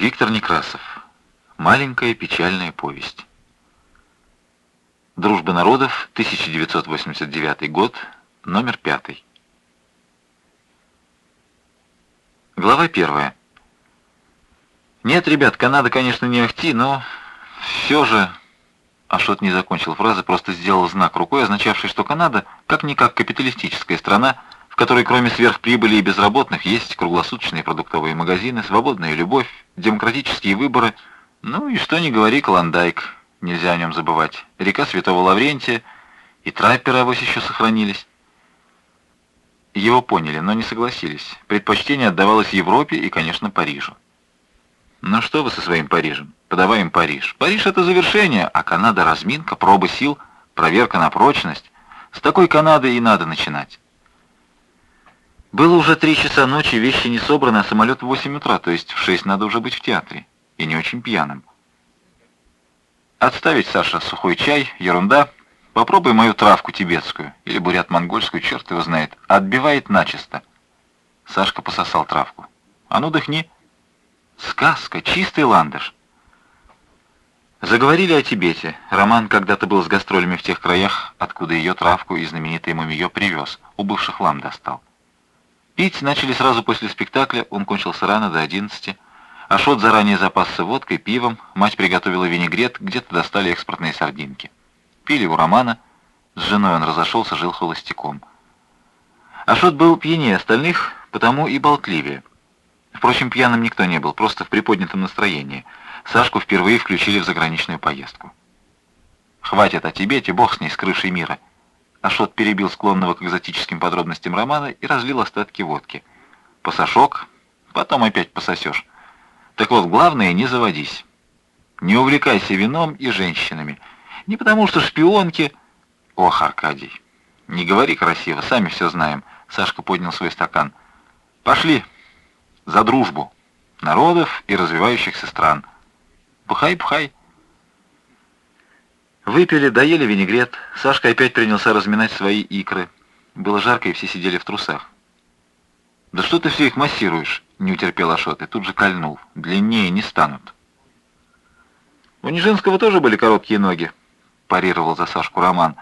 Виктор Некрасов. Маленькая печальная повесть. Дружба народов, 1989 год, номер пятый. Глава первая. Нет, ребят, Канада, конечно, не ахти, но все же... Ашот не закончил фразы, просто сделал знак рукой, означавший, что Канада как-никак капиталистическая страна, которой кроме сверхприбыли и безработных есть круглосуточные продуктовые магазины, свободная любовь, демократические выборы, ну и что ни говори, Клондайк, нельзя о нем забывать, река Святого Лаврентия и трапперы авось еще сохранились. Его поняли, но не согласились. Предпочтение отдавалось Европе и, конечно, Парижу. Ну что вы со своим Парижем? Подаваем Париж. Париж — это завершение, а Канада — разминка, проба сил, проверка на прочность. С такой Канады и надо начинать. Было уже три часа ночи, вещи не собраны, а самолет в 8 утра, то есть в 6 надо уже быть в театре. И не очень пьяным. Отставить, Саша, сухой чай, ерунда. Попробуй мою травку тибетскую, или бурят-монгольскую, черт его знает. Отбивает начисто. Сашка пососал травку. А ну дыхни. Сказка, чистый ландыш. Заговорили о Тибете. Роман когда-то был с гастролями в тех краях, откуда ее травку и знаменитый мумиё привез. У бывших лам достал. Пить начали сразу после спектакля, он кончился рано, до одиннадцати. Ашот заранее запасся водкой, пивом, мать приготовила винегрет, где-то достали экспортные сардинки. Пили у Романа, с женой он разошелся, жил холостяком. Ашот был пьянее остальных, потому и болтливее. Впрочем, пьяным никто не был, просто в приподнятом настроении. Сашку впервые включили в заграничную поездку. «Хватит о Тибете, бог с ней, с крышей мира». Ашот перебил склонного к экзотическим подробностям романа и разлил остатки водки. «Посошок, потом опять пососешь. Так вот, главное, не заводись. Не увлекайся вином и женщинами. Не потому что шпионки...» «Ох, Аркадий, не говори красиво, сами все знаем». Сашка поднял свой стакан. «Пошли!» за дружбу народов и развивающихся стран. Пухай. Выпили, доели винегрет. Сашка опять принялся разминать свои икры. Было жарко, и все сидели в трусах. «Да что ты все их массируешь?» — не утерпел Ашот, и тут же кольнул. «Длиннее не станут». «У Нижинского тоже были короткие ноги», — парировал за Сашку Роман.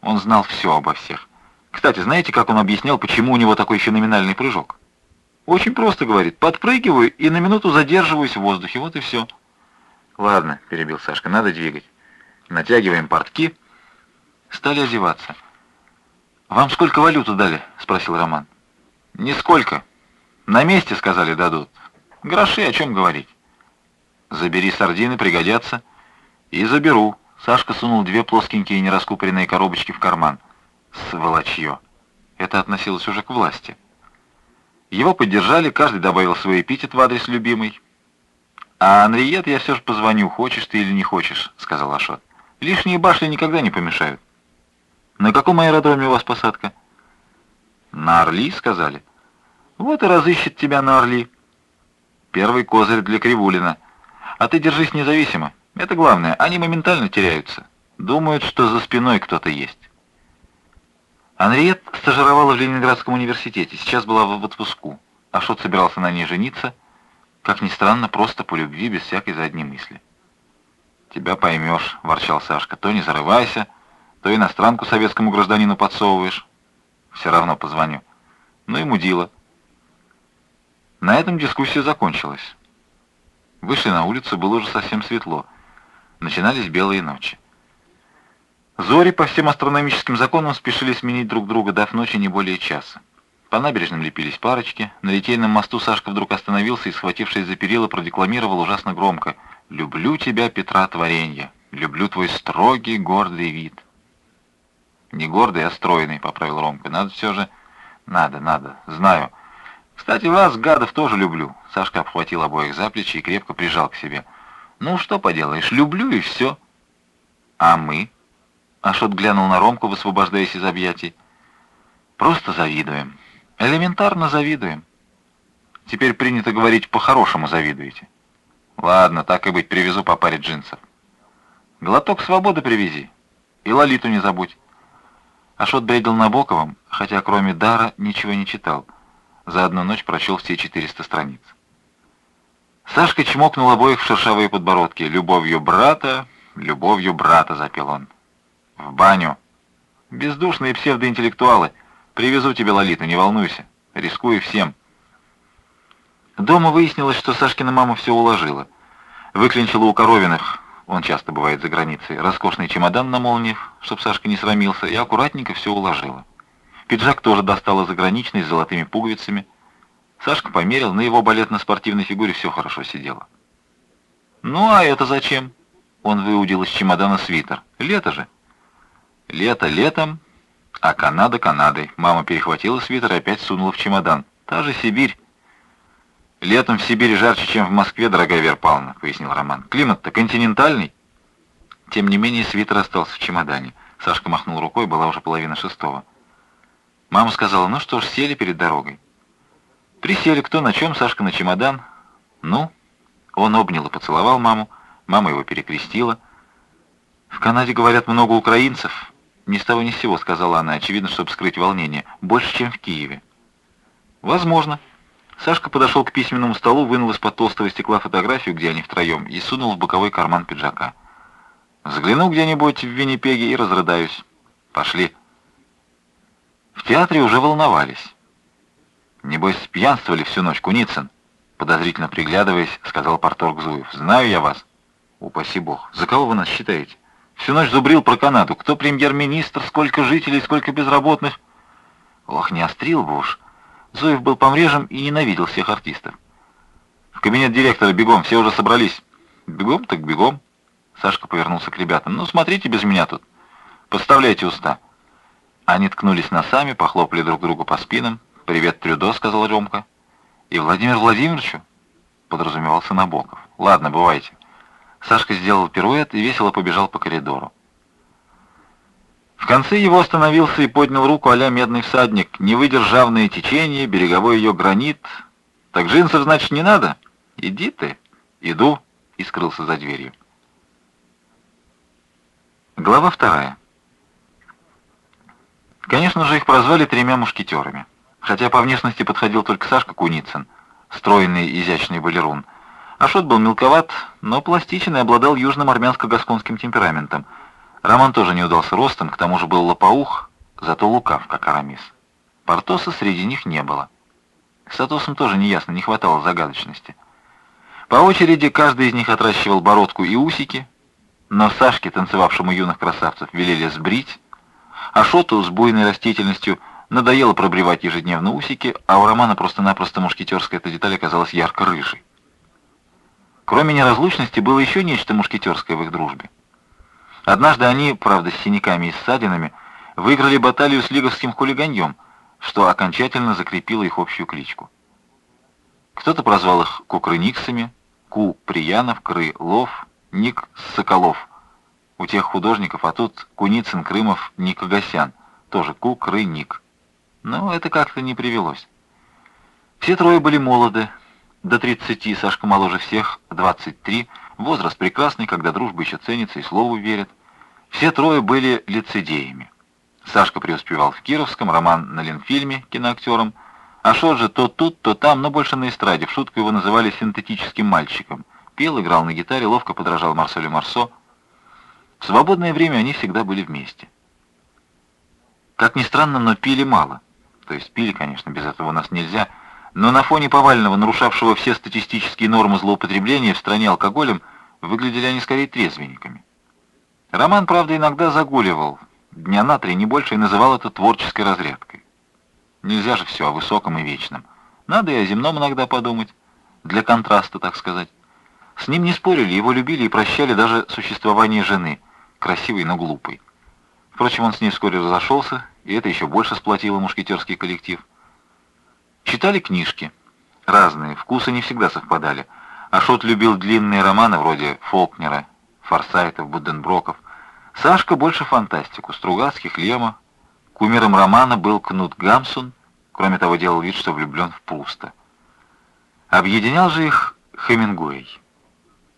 Он знал все обо всех. Кстати, знаете, как он объяснял, почему у него такой феноменальный прыжок? Очень просто, говорит. Подпрыгиваю и на минуту задерживаюсь в воздухе. Вот и все. Ладно, перебил Сашка, надо двигать. Натягиваем портки. Стали одеваться. «Вам сколько валюту дали?» — спросил Роман. «Нисколько. На месте, сказали, дадут. Гроши, о чем говорить?» «Забери сардины, пригодятся». «И заберу». Сашка сунул две плоскенькие нераскупоренные коробочки в карман. «Сволочье». Это относилось уже к власти. Его поддержали, каждый добавил свой эпитет в адрес любимой. «А Анриет я все же позвоню, хочешь ты или не хочешь», — сказал Ашот. «Лишние башни никогда не помешают». «На каком аэродроме у вас посадка?» «На Орли», — сказали. «Вот и разыщет тебя на Орли». «Первый козырь для Кривулина. А ты держись независимо. Это главное. Они моментально теряются. Думают, что за спиной кто-то есть». Анриет стажировала в Ленинградском университете, сейчас была в отпуску. Ашот собирался на ней жениться, как ни странно, просто по любви, без всякой задней мысли. «Тебя поймешь», — ворчал Сашка, — «то не зарывайся, то иностранку советскому гражданину подсовываешь. Все равно позвоню. Ну и мудила». На этом дискуссия закончилась. Вышли на улицу, было уже совсем светло. Начинались белые ночи. Зори по всем астрономическим законам спешили сменить друг друга, дав ночи не более часа. По набережным лепились парочки. На Литейном мосту Сашка вдруг остановился и, схватившись за перила, продекламировал ужасно громко «Люблю тебя, Петра Творенья, люблю твой строгий, гордый вид». «Не гордый, а стройный», — поправил Ромка. «Надо все же...» «Надо, надо, знаю. Кстати, вас, гадов, тоже люблю». Сашка обхватил обоих за плечи и крепко прижал к себе. «Ну, что поделаешь, люблю и все». «А мы?» Ашот глянул на Ромку, высвобождаясь из объятий. «Просто завидуем. Элементарно завидуем. Теперь принято говорить, по-хорошему завидуете. Ладно, так и быть, привезу по паре джинсов. Глоток свободы привези. И Лолиту не забудь». Ашот бредил на Боковом, хотя кроме дара ничего не читал. За одну ночь прочел все 400 страниц. Сашка чмокнул обоих в шершавые подбородки. «Любовью брата, любовью брата», — запел он. «В баню. Бездушные псевдоинтеллектуалы. Привезу тебе Лолиту, не волнуйся. Рискую всем». Дома выяснилось, что Сашкина мама все уложила. Выклинчила у Коровиных, он часто бывает за границей, роскошный чемодан на молниях, чтоб Сашка не срамился, и аккуратненько все уложила. Пиджак тоже достала заграничный с золотыми пуговицами. Сашка померил, на его балетно-спортивной фигуре все хорошо сидело. «Ну, а это зачем?» Он выудил из чемодана свитер. «Лето же». «Лето летом, а Канада Канадой». Мама перехватила свитер и опять сунула в чемодан. «Та же Сибирь». «Летом в Сибири жарче, чем в Москве, дорогая Вера Павловна», — пояснил Роман. «Климат-то континентальный». Тем не менее, свитер остался в чемодане. Сашка махнул рукой, была уже половина шестого. Мама сказала, ну что ж, сели перед дорогой. Присели кто на чем, Сашка на чемодан. Ну, он обнял и поцеловал маму. Мама его перекрестила. «В Канаде, говорят, много украинцев». «Ни с того ни с сего», — сказала она, очевидно, чтобы скрыть волнение. «Больше, чем в Киеве». «Возможно». Сашка подошел к письменному столу, вынул из-под толстого стекла фотографию, где они втроем, и сунул в боковой карман пиджака. «Взгляну где-нибудь в Виннипеге и разрыдаюсь. Пошли». В театре уже волновались. «Небось, пьянствовали всю ночь, Куницын?» Подозрительно приглядываясь, сказал порторг Зуев. «Знаю я вас». «Упаси бог. За кого вы нас считаете?» «Всю ночь зубрил про Канаду. Кто премьер-министр, сколько жителей, сколько безработных?» «Ох, не острил бы уж». Зуев был помрежем и ненавидел всех артистов. «В кабинет директора бегом, все уже собрались». «Бегом так бегом». Сашка повернулся к ребятам. «Ну, смотрите без меня тут. Подставляйте уста». Они ткнулись носами, похлопали друг другу по спинам. «Привет, Трюдо», — сказал Ромка. «И Владимир Владимировичу?» — подразумевался Набоков. «Ладно, бывайте». Сашка сделал пируэт и весело побежал по коридору. В конце его остановился и поднял руку а медный всадник. Не выдержавное течение, береговой ее гранит. «Так джинсов, значит, не надо?» «Иди ты». «Иду», и скрылся за дверью. Глава вторая. Конечно же, их прозвали тремя мушкетерами. Хотя по внешности подходил только Сашка Куницын, стройный изящный балерун. Ашот был мелковат, но пластичен и обладал южным армянско-гасконским темпераментом. Роман тоже не удался ростом, к тому же был лопоух, зато лукав, как Арамис. Портоса среди них не было. С Атосом тоже неясно, не хватало загадочности. По очереди каждый из них отращивал бородку и усики, но Сашке, танцевавшему юных красавцев, велели сбрить, а Шоту с буйной растительностью надоело пробривать ежедневно усики, а у Романа просто-напросто мушкетерская эта деталь оказалась ярко-рыжей. Кроме неразлучности было еще нечто мушкетерское в их дружбе. Однажды они, правда с синяками и ссадинами, выиграли баталию с лиговским хулиганьем, что окончательно закрепило их общую кличку. Кто-то прозвал их Кукрыниксами, Ку — Приянов, Кры — Лов, Ник — Соколов — у тех художников, а тут Куницын, Крымов, Никогасян, тоже Кук, Ры, Ник. Но это как-то не привелось. Все трое были молоды, до 30, Сашка моложе всех, 23, возраст прекрасный, когда дружба еще ценится и слову верят. Все трое были лицедеями. Сашка преуспевал в Кировском, Роман на Ленфильме, киноактером, а Шоджи то тут, то там, но больше на эстраде. В шутку его называли синтетическим мальчиком. Пел, играл на гитаре, ловко подражал Марселю Марсо. В свободное время они всегда были вместе. Как ни странно, но пили мало. То есть пили, конечно, без этого у нас нельзя, но на фоне повального, нарушавшего все статистические нормы злоупотребления в стране алкоголем, выглядели они скорее трезвенниками. Роман, правда, иногда загуливал, дня на три, не больше, и называл это творческой разрядкой. Нельзя же все о высоком и вечном. Надо и о земном иногда подумать, для контраста, так сказать. С ним не спорили, его любили и прощали даже существование жены — красивый, но глупый. Впрочем, он с ней вскоре разошелся, и это еще больше сплотило мушкетерский коллектив. Читали книжки. Разные, вкусы не всегда совпадали. Ашот любил длинные романы вроде Фолкнера, Форсайтов, Буденброков. Сашка больше фантастику, Стругацких, Лема. Кумиром романа был Кнут Гамсун, кроме того, делал вид, что влюблен в Пруста. Объединял же их Хемингуэй.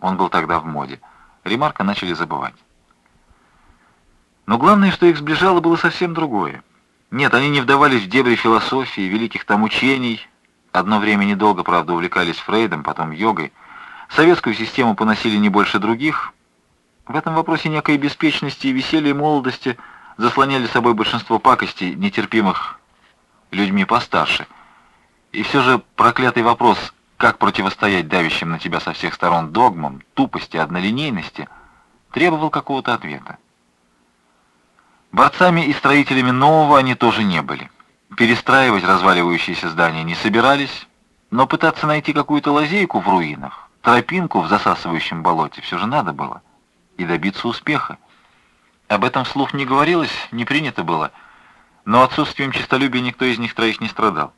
Он был тогда в моде. Ремарка начали забывать. Но главное, что их сближало, было совсем другое. Нет, они не вдавались в дебри философии, великих там учений. Одно время недолго, правда, увлекались Фрейдом, потом йогой. Советскую систему поносили не больше других. В этом вопросе некой беспечности и веселья молодости заслоняли собой большинство пакостей, нетерпимых людьми постарше. И все же проклятый вопрос, как противостоять давящим на тебя со всех сторон догмам, тупости, однолинейности, требовал какого-то ответа. Борцами и строителями нового они тоже не были. Перестраивать разваливающиеся здания не собирались, но пытаться найти какую-то лазейку в руинах, Тропинку в засасывающем болоте все же надо было. И добиться успеха. Об этом вслух не говорилось, не принято было, но отсутствием честолюбия никто из них троих не страдал.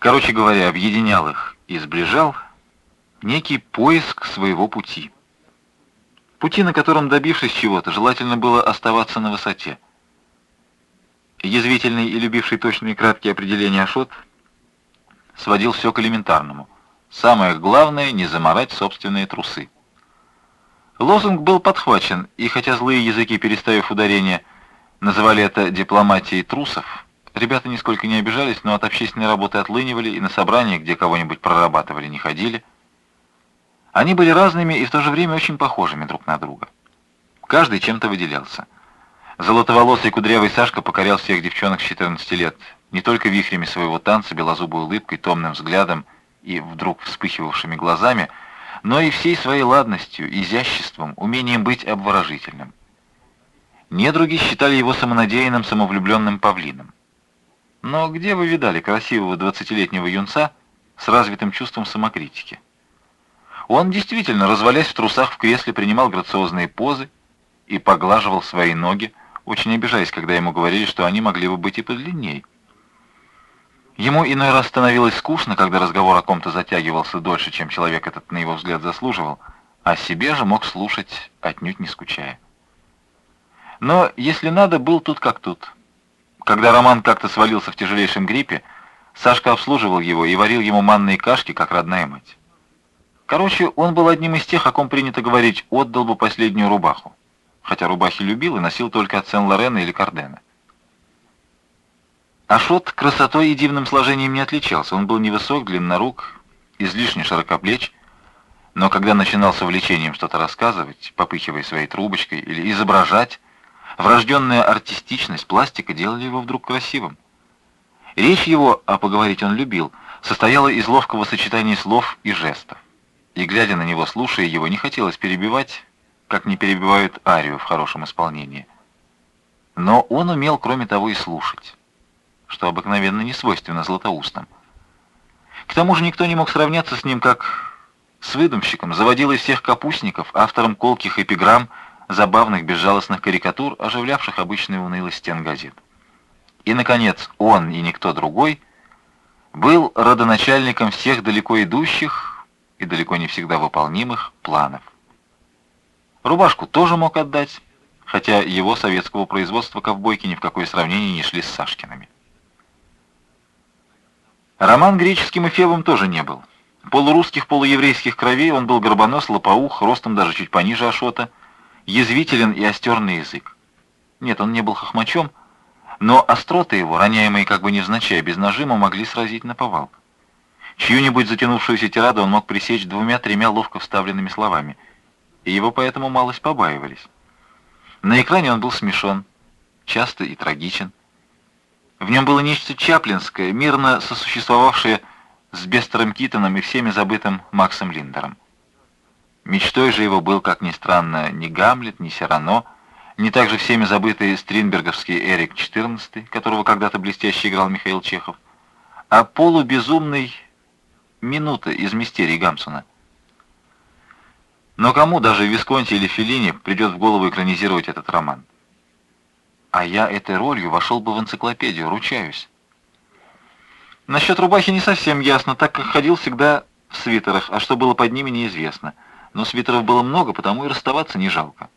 Короче говоря, объединял их и сближал некий поиск своего пути. Пути, на котором, добившись чего-то, желательно было оставаться на высоте. Язвительный и любивший точные краткие определения Ашот сводил все к элементарному. Самое главное — не заморать собственные трусы. Лозунг был подхвачен, и хотя злые языки, переставив ударение, называли это дипломатией трусов, ребята нисколько не обижались, но от общественной работы отлынивали и на собрания, где кого-нибудь прорабатывали, не ходили. Они были разными и в то же время очень похожими друг на друга. Каждый чем-то выделялся. Золотоволосый кудрявый Сашка покорял всех девчонок с 14 лет, не только вихрями своего танца, белозубой улыбкой, томным взглядом и вдруг вспыхивавшими глазами, но и всей своей ладностью, изяществом, умением быть обворожительным. Недруги считали его самонадеянным, самовлюбленным павлином. Но где вы видали красивого двадцатилетнего юнца с развитым чувством самокритики? Он действительно, развалясь в трусах в кресле, принимал грациозные позы и поглаживал свои ноги, очень обижаясь, когда ему говорили, что они могли бы быть и подлинней. Ему иной раз становилось скучно, когда разговор о ком-то затягивался дольше, чем человек этот, на его взгляд, заслуживал, а себе же мог слушать, отнюдь не скучая. Но, если надо, был тут как тут. Когда Роман как-то свалился в тяжелейшем гриппе, Сашка обслуживал его и варил ему манные кашки, как родная мать. Короче, он был одним из тех, о ком принято говорить, отдал бы последнюю рубаху. Хотя рубахи любил и носил только от Сен-Лорена или Кардена. Ашот красотой и дивным сложением не отличался. Он был невысок, длиннорук, излишне широкоплеч, но когда начинал с увлечением что-то рассказывать, попыхивая своей трубочкой, или изображать, врожденная артистичность, пластика делали его вдруг красивым. Речь его, а поговорить он любил, состояла из ловкого сочетания слов и жестов. И, глядя на него, слушая его, не хотелось перебивать, как не перебивают арию в хорошем исполнении. Но он умел, кроме того, и слушать что обыкновенно не свойственно златоустам. К тому же никто не мог сравняться с ним как с выдумщиком, заводил из всех капустников, автором колких эпиграмм, забавных безжалостных карикатур, оживлявших обычные унылость стен газет. И, наконец, он и никто другой был родоначальником всех далеко идущих и далеко не всегда выполнимых планов. Рубашку тоже мог отдать, хотя его советского производства ковбойки ни в какое сравнение не шли с Сашкиными. Роман греческим эфебом тоже не был. Полурусских, полуеврейских кровей он был горбонос, лопоух, ростом даже чуть пониже Ашота, язвителен и остерный язык. Нет, он не был хохмачом, но остроты его, роняемые как бы невзначай, без нажима, могли сразить на повал. Чью-нибудь затянувшуюся тираду он мог пресечь двумя-тремя ловко вставленными словами, и его поэтому малость побаивались. На экране он был смешон, часто и трагичен. В нем было нечто чаплинское, мирно сосуществовавшее с Бестером Китоном и всеми забытым Максом Линдером. Мечтой же его был, как ни странно, не Гамлет, не Сирано, не также всеми забытый стринберговский Эрик XIV, которого когда-то блестяще играл Михаил Чехов, а полубезумный Минута из «Мистерий» Гамсона. Но кому, даже Висконти или Феллини, придет в голову экранизировать этот роман? А я этой ролью вошел бы в энциклопедию, ручаюсь. Насчет рубахи не совсем ясно, так как ходил всегда в свитерах, а что было под ними, неизвестно. Но свитеров было много, потому и расставаться не жалко.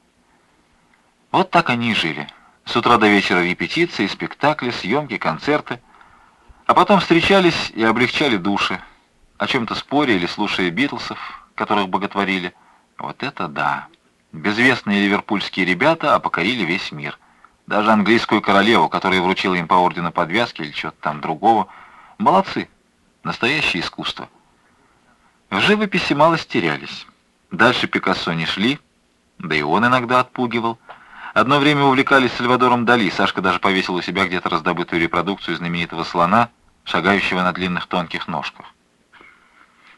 Вот так они жили. С утра до вечера репетиции, спектакли, съемки, концерты. А потом встречались и облегчали души. О чем-то спорили, слушая Битлсов, которых боготворили. Вот это да. Безвестные ливерпульские ребята опокорили весь мир. Даже английскую королеву, которая вручила им по ордену подвязки или что-то там другого. Молодцы. Настоящее искусство. В живописи мало стерялись. Дальше Пикассо не шли, да и он иногда отпугивал. Одно время увлекались Сальвадором Дали. Сашка даже повесил у себя где-то раздобытую репродукцию знаменитого слона, шагающего на длинных тонких ножках.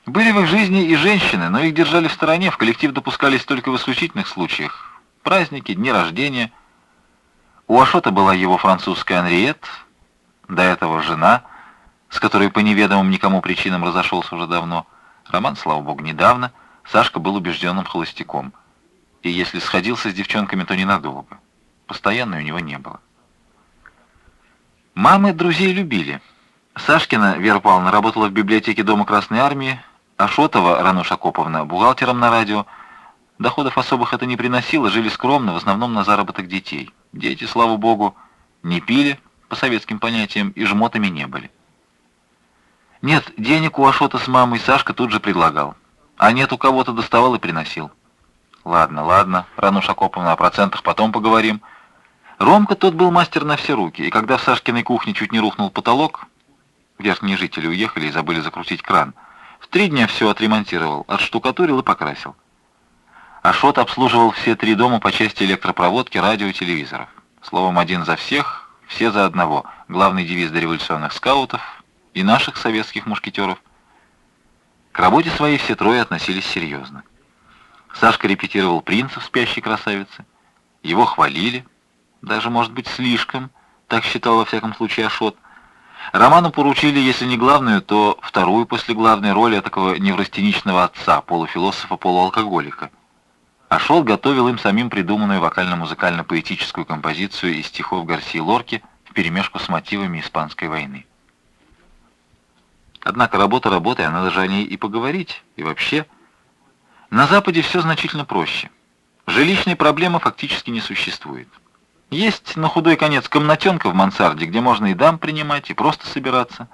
Были в их жизни и женщины, но их держали в стороне, в коллектив допускались только в исключительных случаях. Праздники, дни рождения. У Ашота была его французская Анриет, до этого жена, с которой по неведомым никому причинам разошелся уже давно. Роман, слава богу, недавно. Сашка был убежденным холостяком и если сходился с девчонками, то ненадолго. Постоянно у него не было. Мамы друзей любили. Сашкина Вера Павловна работала в библиотеке Дома Красной Армии, а Шотова Рануша Коповна бухгалтером на радио. Доходов особых это не приносило, жили скромно, в основном на заработок детей. Дети, слава богу, не пили, по советским понятиям, и жмотами не были. Нет, денег у Ашота с мамой Сашка тут же предлагал. А нет, у кого-то доставал и приносил. Ладно, ладно, Рануша Коповна, о процентах потом поговорим. Ромка тот был мастер на все руки, и когда в Сашкиной кухне чуть не рухнул потолок, верхние жители уехали и забыли закрутить кран, в три дня все отремонтировал, отштукатурил и покрасил. Ашот обслуживал все три дома по части электропроводки, радио и телевизоров. Словом, один за всех, все за одного. Главный девиз дореволюционных скаутов и наших советских мушкетеров. К работе своей все трое относились серьезно. Сашка репетировал принца в «Спящей красавице». Его хвалили, даже, может быть, слишком, так считал во всяком случае Ашот. Роману поручили, если не главную, то вторую после главной роли такого неврастеничного отца, полуфилософа-полуалкоголика. Ашот готовил им самим придуманную вокально-музыкально-поэтическую композицию из стихов Гарсии Лорки вперемешку с мотивами Испанской войны. Однако работа работой, а надо же о ней и поговорить, и вообще – на Западе все значительно проще. Жилищной проблемы фактически не существует. Есть на худой конец комнатенка в мансарде, где можно и дам принимать, и просто собираться.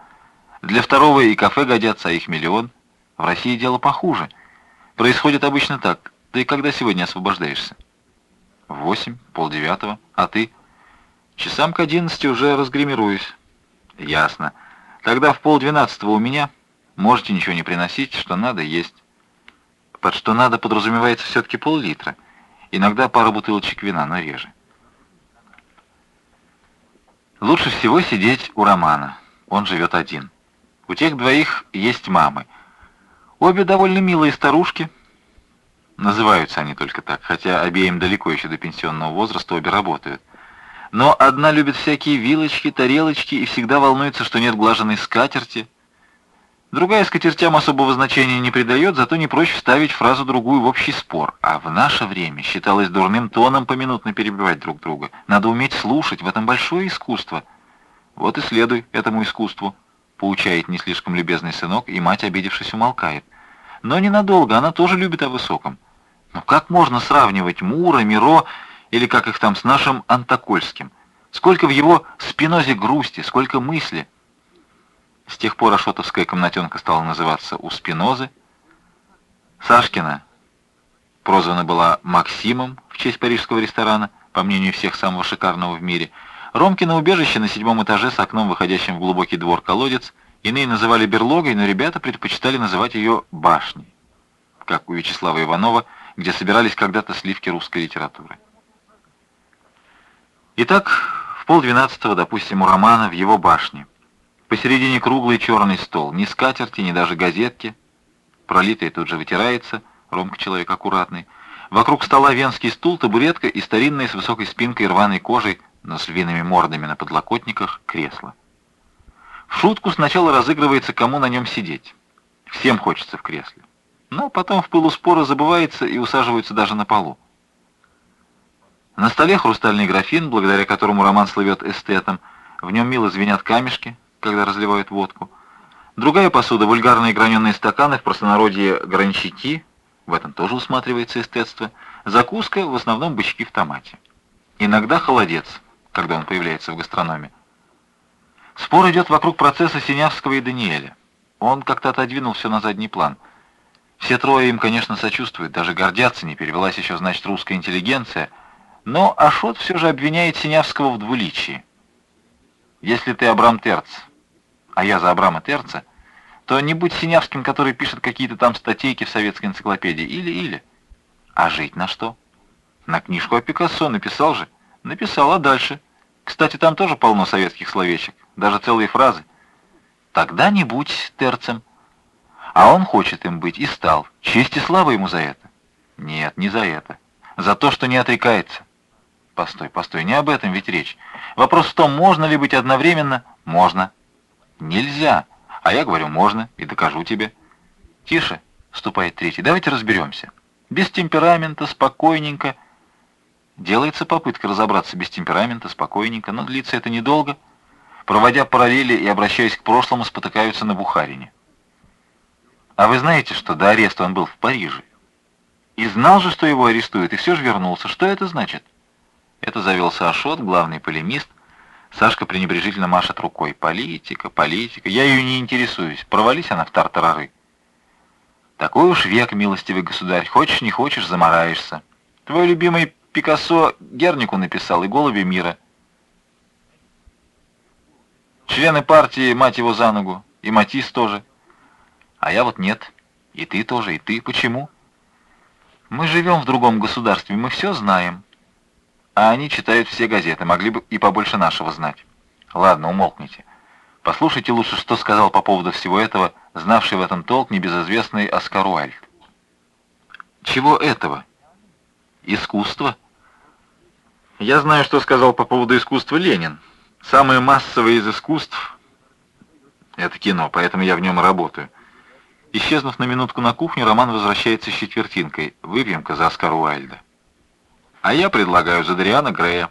Для второго и кафе годятся, а их миллион. В России дело похуже. Происходит обычно так. Ты когда сегодня освобождаешься? Восемь, полдевятого. А ты? Часам к одиннадцати уже разгримируюсь. Ясно. Тогда в полдвенадцатого у меня. Можете ничего не приносить, что надо есть. Под что надо подразумевается все-таки пол-литра. Иногда пара бутылочек вина, но реже. Лучше всего сидеть у Романа. Он живет один. У тех двоих есть мамы. Обе довольно милые старушки. Называются они только так, хотя обеим далеко еще до пенсионного возраста обе работают. Но одна любит всякие вилочки, тарелочки и всегда волнуется, что нет глаженной скатерти, Другая скатертям особого значения не придает, зато не проще вставить фразу другую в общий спор. А в наше время считалось дурным тоном поминутно перебивать друг друга. Надо уметь слушать, в этом большое искусство. Вот и следуй этому искусству, поучает не слишком любезный сынок, и мать, обидевшись, умолкает. Но ненадолго, она тоже любит о высоком. Но как можно сравнивать Мура, Миро или как их там с нашим Антокольским? Сколько в его спинозе грусти, сколько мысли — с тех пор Ашотовская комнатенка стала называться у Спинозы. Сашкина прозвана была Максимом в честь парижского ресторана, по мнению всех самого шикарного в мире. Ромкино убежище на седьмом этаже с окном, выходящим в глубокий двор-колодец, иные называли берлогой, но ребята предпочитали называть ее башней, как у Вячеслава Иванова, где собирались когда-то сливки русской литературы. Итак, в полдвенадцатого, допустим, у Романа в его башне – Посередине круглый черный стол, ни скатерти, ни даже газетки. Пролитый тут же вытирается, Ромка человек аккуратный. Вокруг стола венский стул, табуретка и старинная с высокой спинкой рваной кожей, но с львиными мордами на подлокотниках, кресло. Шутку сначала разыгрывается, кому на нем сидеть. Всем хочется в кресле. Но потом в пылу спора забывается и усаживаются даже на полу. На столе хрустальный графин, благодаря которому роман слывет эстетом. В нем мило звенят камешки, когда разливают водку. Другая посуда — вульгарные граненые стаканы, в простонародье гранщики, в этом тоже усматривается эстетство. Закуска — в основном бычки в томате. Иногда холодец, когда он появляется в гастрономе. Спор идет вокруг процесса Синявского и Даниэля. Он как-то отодвинул все на задний план. Все трое им, конечно, сочувствуют, даже гордятся, не перевелась еще, значит, русская интеллигенция. Но Ашот все же обвиняет Синявского в двуличии. Если ты Абрам Терц, а я за Абрама Терца, то не будь Синявским, который пишет какие-то там статейки в советской энциклопедии. Или-или. А жить на что? На книжку о Пикассо написал же. Написал, а дальше? Кстати, там тоже полно советских словечек, даже целые фразы. Тогда не будь терцем. А он хочет им быть и стал. Честь и слава ему за это. Нет, не за это. За то, что не отрекается. Постой, постой, не об этом ведь речь. Вопрос в том, можно ли быть одновременно? Можно. Нельзя. А я говорю, можно, и докажу тебе. Тише, вступает третий, давайте разберемся. Без темперамента, спокойненько. Делается попытка разобраться без темперамента, спокойненько, но длится это недолго. Проводя параллели и обращаясь к прошлому, спотыкаются на Бухарине. А вы знаете, что до ареста он был в Париже? И знал же, что его арестуют, и все же вернулся. Что это значит? Это завелся Ашот, главный полемист. Сашка пренебрежительно машет рукой. Политика, политика. Я ее не интересуюсь. Провались она в тартарары. Такой уж век, милостивый государь. Хочешь, не хочешь, замораешься. Твой любимый Пикассо Гернику написал и «Голуби мира». Члены партии, мать его за ногу, и Матис тоже. А я вот нет. И ты тоже, и ты. Почему? Мы живем в другом государстве, мы все знаем. А они читают все газеты, могли бы и побольше нашего знать. Ладно, умолкните. Послушайте лучше, что сказал по поводу всего этого, знавший в этом толк небезызвестный Оскар Уальд. Чего этого? Искусство? Я знаю, что сказал по поводу искусства Ленин. Самое массовое из искусств — это кино, поэтому я в нем и работаю. Исчезнув на минутку на кухню, Роман возвращается с четвертинкой. Выпьем-ка за Оскара Уайльда. А я предлагаю за Дариана Грея.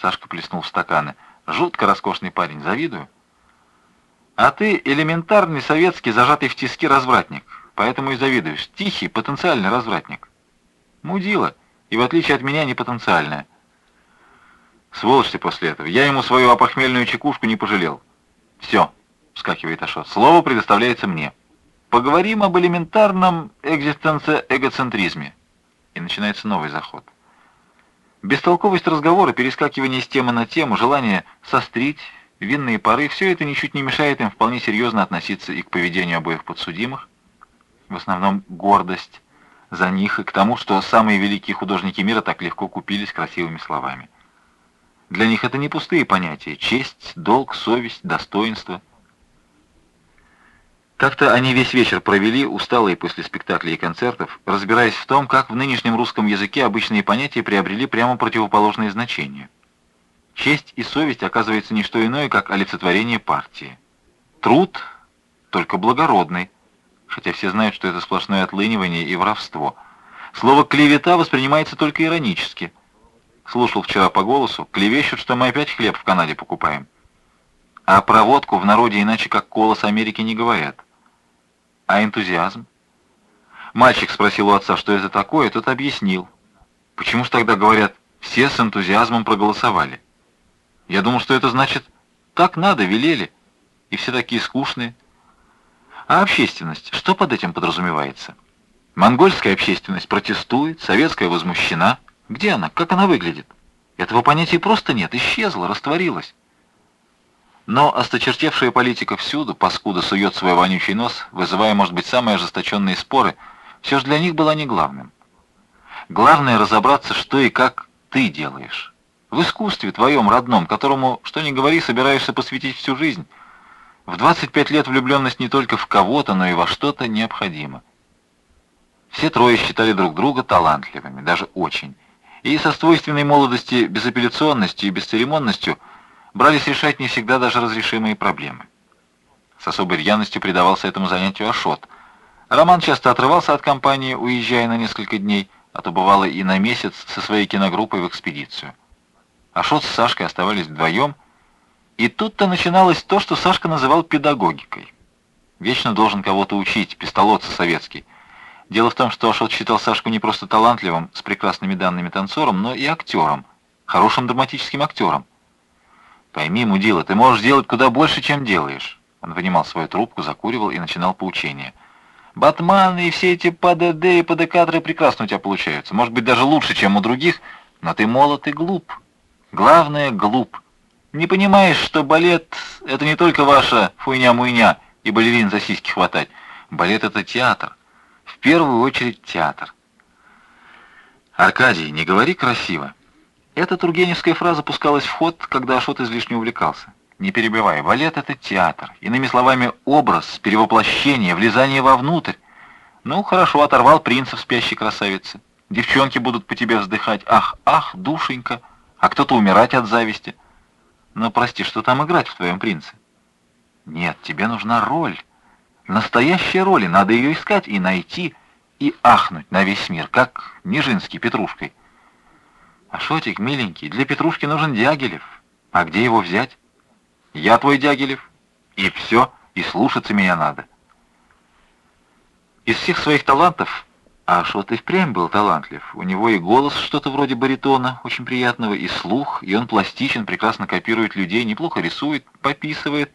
Сашка плеснул в стаканы. Жутко роскошный парень, завидую. А ты элементарный советский, зажатый в тиски развратник. Поэтому и завидуешь. Тихий, потенциальный развратник. Мудила. И в отличие от меня, не потенциальная. Сволочь ты после этого. Я ему свою опохмельную чекушку не пожалел. Все, вскакивает Ашот. Слово предоставляется мне. Поговорим об элементарном экзистенце-эгоцентризме. И начинается новый заход. Бестолковость разговора, перескакивание с темы на тему, желание сострить, винные пары — все это ничуть не мешает им вполне серьезно относиться и к поведению обоих подсудимых. В основном гордость за них и к тому, что самые великие художники мира так легко купились красивыми словами. Для них это не пустые понятия — честь, долг, совесть, достоинство — как-то они весь вечер провели, усталые после спектаклей и концертов, разбираясь в том, как в нынешнем русском языке обычные понятия приобрели прямо противоположные значения. Честь и совесть оказывается не что иное, как олицетворение партии. Труд только благородный, хотя все знают, что это сплошное отлынивание и воровство. Слово «клевета» воспринимается только иронически. Слушал вчера по голосу, клевещут, что мы опять хлеб в Канаде покупаем. А про водку в народе иначе как колос Америки не говорят. А энтузиазм? Мальчик спросил у отца, что это такое, тот объяснил. Почему же тогда говорят, все с энтузиазмом проголосовали? Я думал, что это значит, так надо, велели, и все такие скучные. А общественность, что под этим подразумевается? Монгольская общественность протестует, советская возмущена. Где она? Как она выглядит? Этого понятия просто нет, исчезла, растворилась. Но осточертевшая политика всюду, паскуда сует свой вонючий нос, вызывая, может быть, самые ожесточенные споры, все же для них было не главным. Главное разобраться, что и как ты делаешь. В искусстве твоем родном, которому, что ни говори, собираешься посвятить всю жизнь. В 25 лет влюбленность не только в кого-то, но и во что-то необходима. Все трое считали друг друга талантливыми, даже очень. И со свойственной молодости безапелляционностью и бесцеремонностью – брались решать не всегда даже разрешимые проблемы. С особой рьяностью предавался этому занятию Ашот. Роман часто отрывался от компании, уезжая на несколько дней, а то бывало и на месяц со своей киногруппой в экспедицию. Ашот с Сашкой оставались вдвоем, и тут-то начиналось то, что Сашка называл педагогикой. Вечно должен кого-то учить, пистолотца советский. Дело в том, что Ашот считал Сашку не просто талантливым, с прекрасными данными танцором, но и актером, хорошим драматическим актером. Пойми, мудила, ты можешь делать куда больше, чем делаешь. Он вынимал свою трубку, закуривал и начинал поучение. Батманы и все эти ПДД и ПДКаторы прекрасно у тебя получаются. Может быть, даже лучше, чем у других, но ты молод и глуп. Главное, глуп. Не понимаешь, что балет — это не только ваша фуйня-муйня, и балерин за сиськи хватать. Балет — это театр. Первую очередь театр. Аркадий, не говори красиво. Эта тургеневская фраза пускалась в ход, когда Ашот излишне увлекался. Не перебивай, балет — это театр. Иными словами, образ, перевоплощение, влезание вовнутрь. Ну, хорошо, оторвал принца в спящей красавице. Девчонки будут по тебе вздыхать. Ах, ах, душенька. А кто-то умирать от зависти. Но прости, что там играть в твоем принце? Нет, тебе нужна роль. Настоящая роль, и надо ее искать и найти, и ахнуть на весь мир, как Нижинский Петрушкой. А Шотик, миленький, для Петрушки нужен Дягилев. А где его взять? Я твой Дягилев. И все, и слушаться меня надо. Из всех своих талантов а Шот и впрямь был талантлив. У него и голос что-то вроде баритона, очень приятного, и слух, и он пластичен, прекрасно копирует людей, неплохо рисует, пописывает.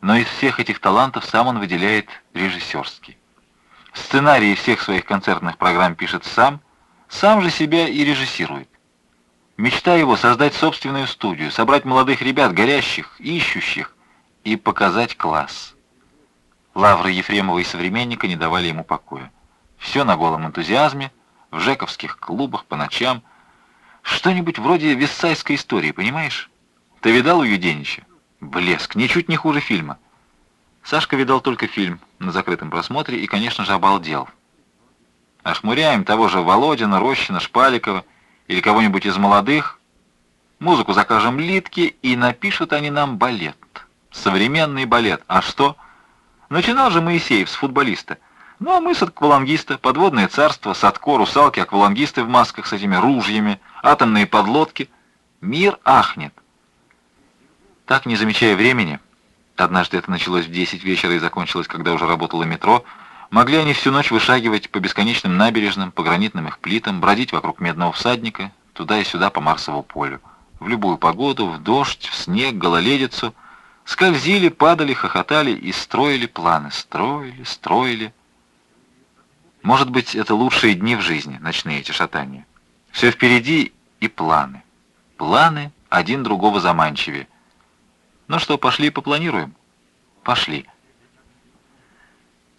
Но из всех этих талантов сам он выделяет режиссерский. Сценарии всех своих концертных программ пишет сам, сам же себя и режиссирует. Мечта его создать собственную студию, собрать молодых ребят, горящих, ищущих, и показать класс. Лавры Ефремова и современника не давали ему покоя. Все на голом энтузиазме, в жековских клубах по ночам. Что-нибудь вроде виссайской истории, понимаешь? Ты видал у Юденича? Блеск, ничуть не хуже фильма. Сашка видал только фильм на закрытом просмотре и, конечно же, обалдел. Ошмуряем того же Володина, Рощина, Шпаликова или кого-нибудь из молодых. Музыку закажем Литке, и напишут они нам балет. Современный балет. А что? Начинал же Моисеев с футболиста. Ну, а мы с аквалангиста, подводное царство, Садко, русалки, аквалангисты в масках с этими ружьями, атомные подлодки. Мир ахнет. Так, не замечая времени, однажды это началось в 10 вечера и закончилось, когда уже работало метро, могли они всю ночь вышагивать по бесконечным набережным, по гранитным их плитам, бродить вокруг медного всадника, туда и сюда по Марсову полю. В любую погоду, в дождь, в снег, гололедицу, скользили, падали, хохотали и строили планы, строили, строили. Может быть, это лучшие дни в жизни, ночные эти шатания. Все впереди и планы. Планы один другого заманчивее. Ну что, пошли попланируем? Пошли.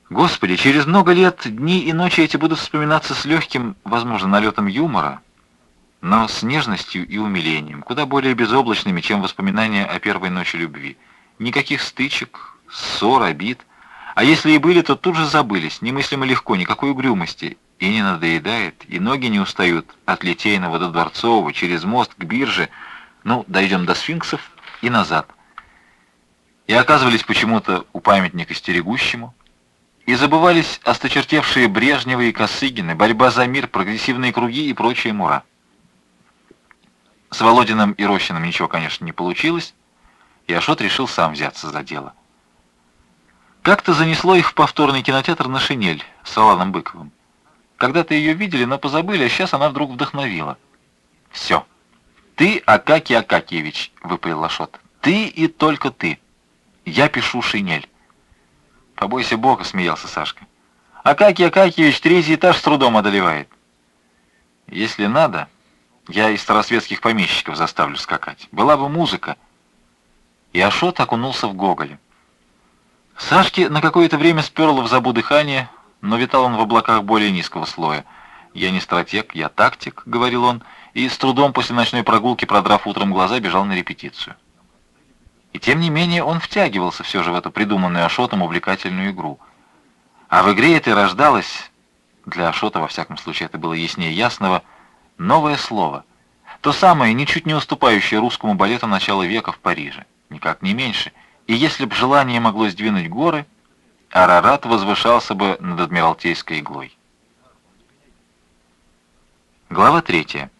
Господи, через много лет дни и ночи эти будут вспоминаться с легким, возможно, налетом юмора, но с нежностью и умилением, куда более безоблачными, чем воспоминания о первой ночи любви. Никаких стычек, ссор, обид. А если и были, то тут же забылись, немыслимо легко, никакой угрюмости. И не надоедает, и ноги не устают от Литейного до Дворцового, через мост к бирже. Ну, дойдем до сфинксов и назад. И оказывались почему-то у памятника стерегущему. И забывались осточертевшие Брежневы и Косыгины, борьба за мир, прогрессивные круги и прочая мура. С Володиным и Рощиным ничего, конечно, не получилось, и Ашот решил сам взяться за дело. Как-то занесло их в повторный кинотеатр на шинель с Аланом Быковым. Когда-то ее видели, но позабыли, а сейчас она вдруг вдохновила. «Все. Ты, Акакий Акакиевич», — выпалил Лашот. «Ты и только ты. Я пишу шинель». «Побойся Бога», — смеялся Сашка. «Акакий Акакиевич третий этаж с трудом одолевает». «Если надо, я из старосветских помещиков заставлю скакать. Была бы музыка». И Ашот окунулся в Гоголе. Сашке на какое-то время сперло в забу дыхание, но витал он в облаках более низкого слоя. «Я не стратег, я тактик», — говорил он, и с трудом после ночной прогулки, продрав утром глаза, бежал на репетицию. И тем не менее он втягивался все же в эту придуманную Ашотом увлекательную игру. А в игре этой рождалось, для Ашота, во всяком случае, это было яснее ясного, новое слово. То самое, ничуть не уступающее русскому балету начала века в Париже. Никак не меньше — и если б желание могло сдвинуть горы, Арарат возвышался бы над Адмиралтейской иглой. Глава третья.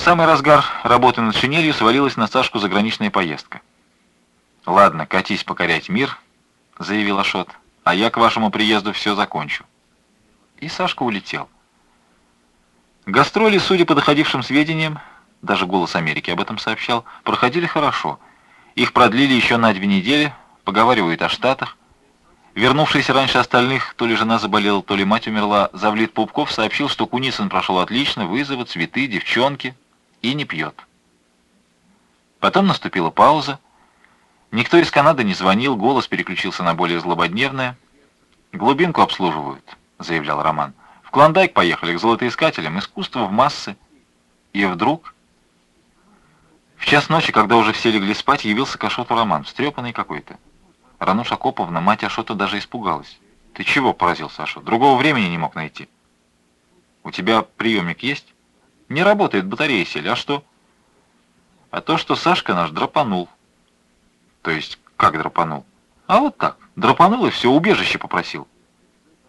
В самый разгар работы над шинелью свалилась на Сашку заграничная поездка. «Ладно, катись покорять мир», — заявил Ашот, — «а я к вашему приезду все закончу». И Сашка улетел. Гастроли, судя по доходившим сведениям, даже «Голос Америки» об этом сообщал, проходили хорошо — их продлили еще на две недели, поговаривают о Штатах. Вернувшийся раньше остальных, то ли жена заболела, то ли мать умерла, Завлит Пупков сообщил, что Куницын прошел отлично, вызовы, цветы, девчонки, и не пьет. Потом наступила пауза, Никто из Канады не звонил, голос переключился на более злободневное. «Глубинку обслуживают», — заявлял Роман. «В Клондайк поехали к золотоискателям, искусство в массы». И вдруг... В час ночи, когда уже все легли спать, явился к Ашоту Роман, встрепанный какой-то. Рануша Коповна, мать Ашота, даже испугалась. «Ты чего?» — поразился Ашот. «Другого времени не мог найти». «У тебя приемник есть?» «Не работает, батареи сели. А что?» «А то, что Сашка наш драпанул». «То есть как драпанул?» «А вот так. Драпанул и все, убежище попросил».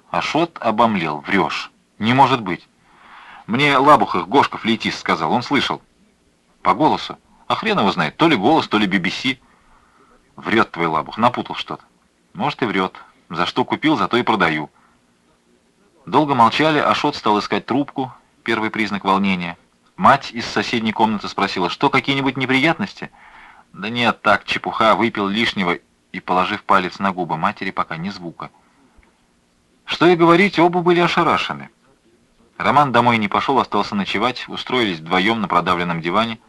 Ашот обомлел. «Врешь. Не может быть. Мне Лабухах, Гошка, флейтист, сказал. Он слышал. По голосу. А хрен его знает. То ли голос, то ли BBC. Врет твой Лабух. Напутал что-то. Может и врет. За что купил, зато и продаю. Долго молчали, Ашот стал искать трубку. Первый признак волнения. Мать из соседней комнаты спросила, что, какие-нибудь неприятности? Да нет, так, чепуха, выпил лишнего и, положив палец на губы матери, пока ни звука. Что и говорить, оба были ошарашены. Роман домой не пошел, остался ночевать, устроились вдвоем на продавленном диване,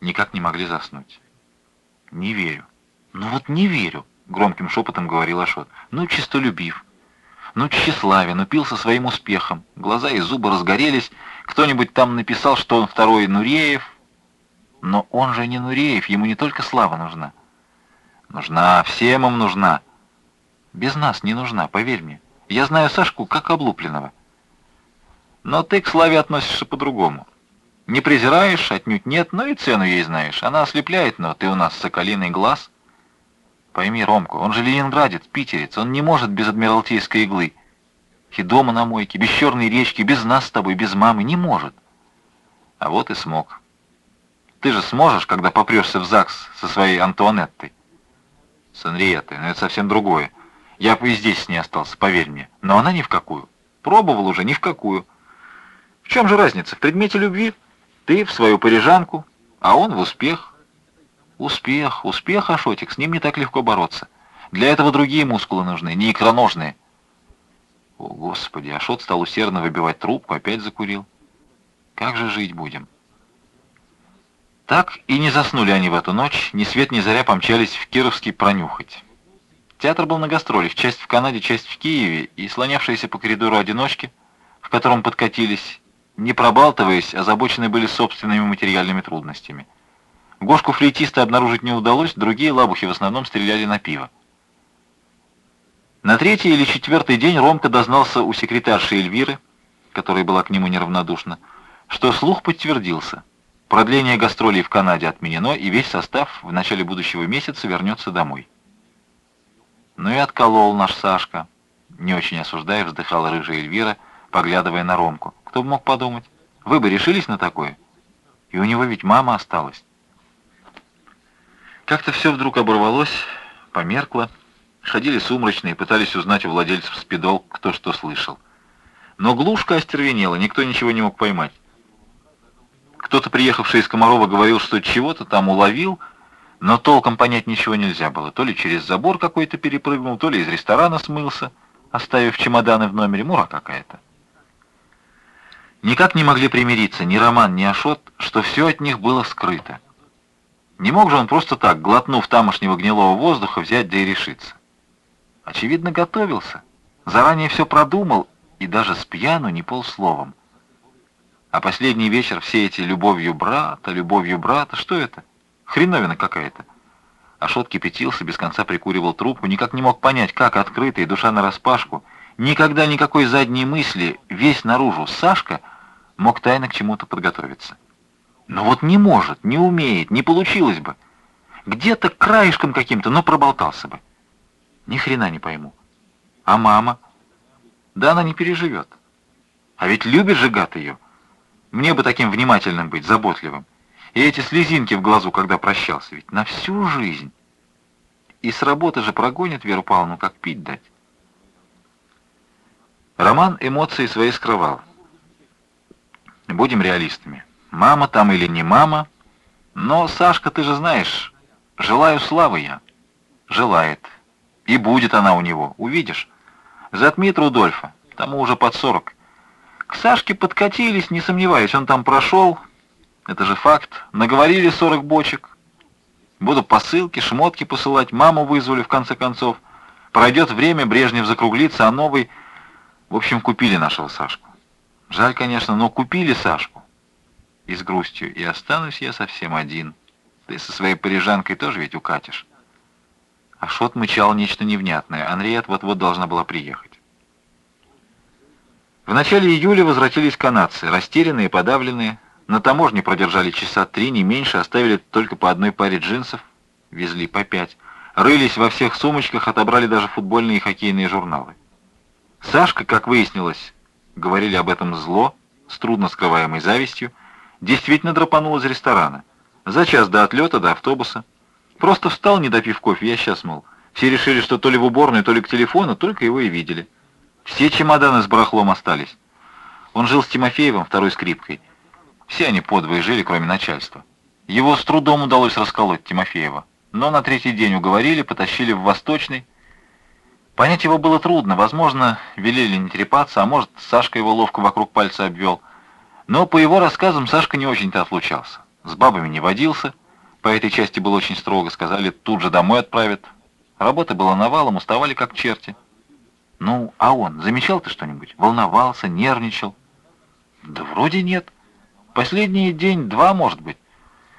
никак не могли заснуть. «Не верю. Ну вот не верю», — громким шепотом говорил Ашот. «Ну, чистолюбив. Ну, тщеславен, упился своим успехом. Глаза и зубы разгорелись. Кто-нибудь там написал, что он второй Нуреев. Но он же не Нуреев, ему не только слава нужна. Нужна, всем им нужна. Без нас не нужна, поверь мне. Я знаю Сашку как облупленного». Но ты к славе относишься по-другому. Не презираешь, отнюдь нет, но и цену ей знаешь. Она ослепляет, но ты у нас соколиный глаз. Пойми, Ромку, он же ленинградец, питерец, он не может без адмиралтейской иглы. И дома на мойке, без черной речки, без нас с тобой, без мамы, не может. А вот и смог. Ты же сможешь, когда попрешься в ЗАГС со своей Антуанеттой? С Анриеттой, но это совсем другое. Я бы и здесь с ней остался, поверь мне. Но она ни в какую. Пробовал уже ни в какую. В чем же разница? В предмете любви ты в свою парижанку, а он в успех. Успех, успех, Ашотик, с ним не так легко бороться. Для этого другие мускулы нужны, не икроножные. О, Господи, Ашот стал усердно выбивать трубку, опять закурил. Как же жить будем? Так и не заснули они в эту ночь, ни свет ни заря помчались в Кировский пронюхать. Театр был на гастролях, часть в Канаде, часть в Киеве, и слонявшиеся по коридору одиночки, в котором подкатились не пробалтываясь, озабочены были собственными материальными трудностями. Гошку флейтиста обнаружить не удалось, другие лабухи в основном стреляли на пиво. На третий или четвертый день Ромка дознался у секретарши Эльвиры, которая была к нему неравнодушна, что слух подтвердился. Продление гастролей в Канаде отменено, и весь состав в начале будущего месяца вернется домой. Ну и отколол наш Сашка. Не очень осуждая, вздыхала рыжая Эльвира, поглядывая на Ромку. Кто бы мог подумать? Вы бы решились на такое? И у него ведь мама осталась. Как-то все вдруг оборвалось, померкло. Ходили сумрачные, пытались узнать у владельцев спидол, кто что слышал. Но глушка остервенела, никто ничего не мог поймать. Кто-то, приехавший из Комарова, говорил, что чего-то там уловил, но толком понять ничего нельзя было. То ли через забор какой-то перепрыгнул, то ли из ресторана смылся, оставив чемоданы в номере. Мура какая-то. Никак не могли примириться ни Роман, ни Ашот, что все от них было скрыто. Не мог же он просто так, глотнув тамошнего гнилого воздуха, взять да и решиться. Очевидно, готовился, заранее все продумал и даже с пьяну не полсловом. А последний вечер все эти любовью брата, любовью брата, что это? Хреновина какая-то. Ашот кипятился, без конца прикуривал трубку, никак не мог понять, как открытая душа нараспашку, никогда никакой задней мысли, весь наружу Сашка — мог тайно к чему-то подготовиться. Но вот не может, не умеет, не получилось бы. Где-то краешком каким-то, но проболтался бы. Ни хрена не пойму. А мама? Да она не переживет. А ведь любит же гад ее. Мне бы таким внимательным быть, заботливым. И эти слезинки в глазу, когда прощался, ведь на всю жизнь. И с работы же прогонит Веру Павловну, как пить дать. Роман эмоции свои скрывал. Будем реалистами. Мама там или не мама, но, Сашка, ты же знаешь, желаю славы я. Желает. И будет она у него, увидишь. Затмит Рудольфа, тому уже под сорок. К Сашке подкатились, не сомневаюсь, он там прошел. Это же факт. Наговорили сорок бочек. Буду посылки, шмотки посылать, маму вызвали в конце концов. Пройдет время, Брежнев закруглится, а новый... В общем, купили нашего Сашку. Жаль, конечно, но купили Сашку. И с грустью. И останусь я совсем один. Ты со своей парижанкой тоже ведь укатишь. Ашот мычал нечто невнятное. Анриет вот-вот должна была приехать. В начале июля возвратились канадцы, растерянные, подавленные. На таможне продержали часа три, не меньше, оставили только по одной паре джинсов, везли по пять. Рылись во всех сумочках, отобрали даже футбольные и хоккейные журналы. Сашка, как выяснилось, говорили об этом зло, с трудно скрываемой завистью, действительно драпанул из ресторана. За час до отлета, до автобуса. Просто встал, не допив кофе, я сейчас, мол. Все решили, что то ли в уборную, то ли к телефону, только его и видели. Все чемоданы с барахлом остались. Он жил с Тимофеевым, второй скрипкой. Все они подвое жили, кроме начальства. Его с трудом удалось расколоть Тимофеева. Но на третий день уговорили, потащили в Восточный. Понять его было трудно. Возможно, велели не трепаться, а может, Сашка его ловко вокруг пальца обвел. Но по его рассказам Сашка не очень-то отлучался. С бабами не водился. По этой части было очень строго. Сказали, тут же домой отправят. Работы было навалом, уставали как черти. Ну, а он, замечал ты что-нибудь? Волновался, нервничал? Да вроде нет. Последний день-два, может быть.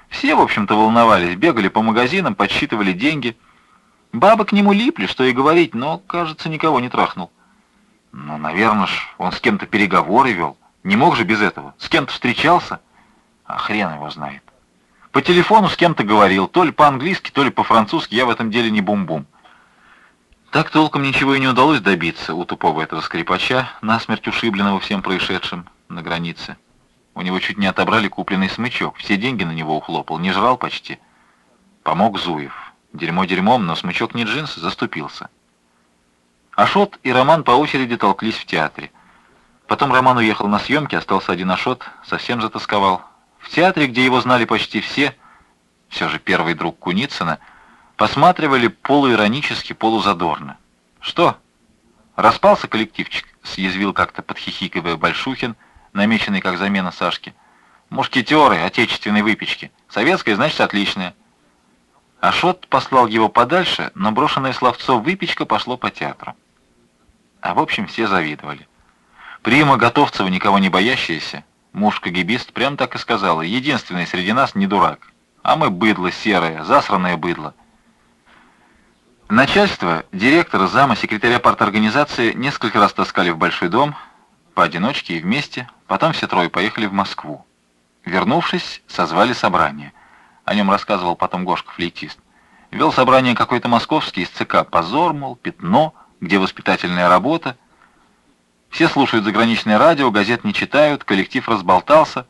Все, в общем-то, волновались, бегали по магазинам, подсчитывали деньги. Бабы к нему липли, что и говорить, но, кажется, никого не трахнул. Ну, наверное ж, он с кем-то переговоры вел. Не мог же без этого. С кем-то встречался. А хрен его знает. По телефону с кем-то говорил, то ли по-английски, то ли по-французски, я в этом деле не бум-бум. Так толком ничего и не удалось добиться у тупого этого скрипача, насмерть ушибленного всем происшедшим на границе. У него чуть не отобрали купленный смычок, все деньги на него ухлопал, не жрал почти. Помог Зуев. Дерьмо дерьмом, но смычок не джинсы, заступился. Ашот и Роман по очереди толклись в театре. Потом Роман уехал на съемки, остался один Ашот, совсем затасковал. В театре, где его знали почти все, все же первый друг Куницына — посматривали полуиронически, полузадорно. «Что? Распался коллективчик?» — съязвил как-то подхихикивая Большухин, намеченный как замена Сашки. «Мушкетеры отечественной выпечки. Советская, значит, отличная». Ашот послал его подальше, но брошенное словцо «выпечка» пошло по театру. А в общем, все завидовали. Прима Готовцева, никого не боящаяся, муж-кагибист, прям так и сказала, единственный среди нас не дурак. А мы быдло серое, засранное быдло. Начальство, директора, зама, секретаря парторганизации несколько раз таскали в большой дом, поодиночке и вместе, потом все трое поехали в Москву. Вернувшись, созвали собрание. О нем рассказывал потом Гошка, флейтист. Вел собрание какой-то московский из ЦК «Позор», мол, «Пятно», где воспитательная работа. Все слушают заграничное радио, газет не читают, коллектив разболтался.